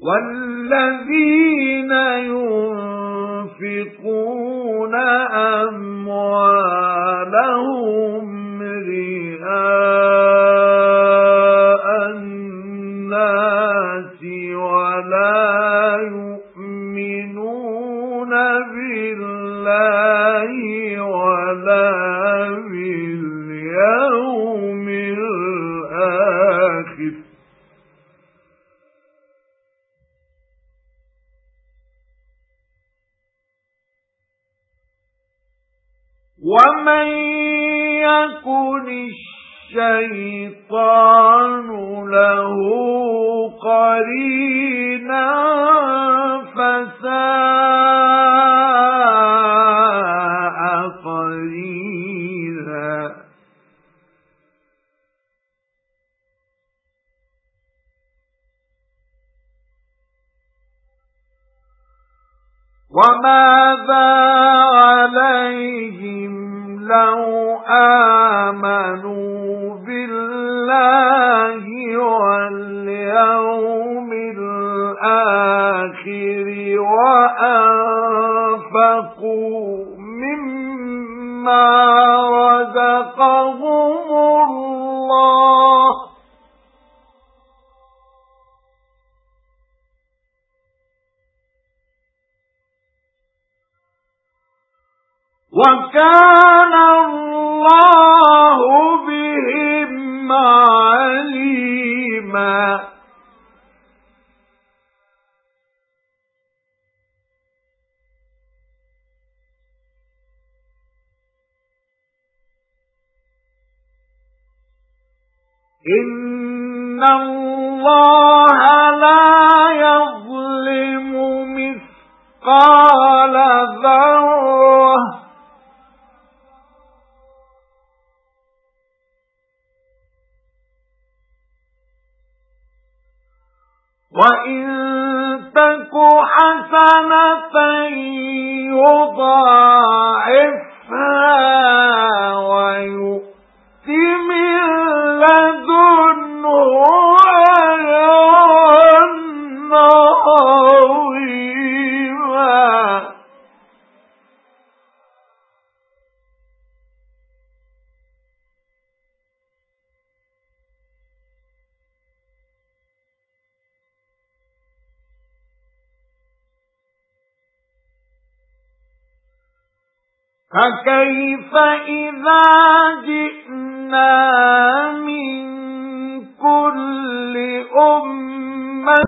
وَالَّذِينَ يُنْفِقُونَ أَمْوَالَهُمْ رِئَاءَ النَّاسِ وَلَا يُؤْمِنُونَ بِاللَّهِ وَلَا بِالْيَوْمِ الْآخِرِ. وَمَن يَكُنِ الشَّيْطَانُ لَهُ قَرِينًا فَسَاءَ قَرِينًا وَمَاذَا عَلَيْهِمْ لَوْ آمَنُوا بِاللَّهِ وَالْيَوْمِ الْآخِرِ وَأَنفَقُوا مِمَّا رَزَقَهُمُ اللَّهُ وَكَانَ اللَّهُ بِهِمْ عَلِيمًا. إِنَّ اللَّهَ لَا يَظْلِمُ مِثْقَالَ ذَرَّةٍ وَإِن تَكُ حَسَنَةً يُضَاعِفْهَا فَكَيْفَ إِذَا جِئْنَا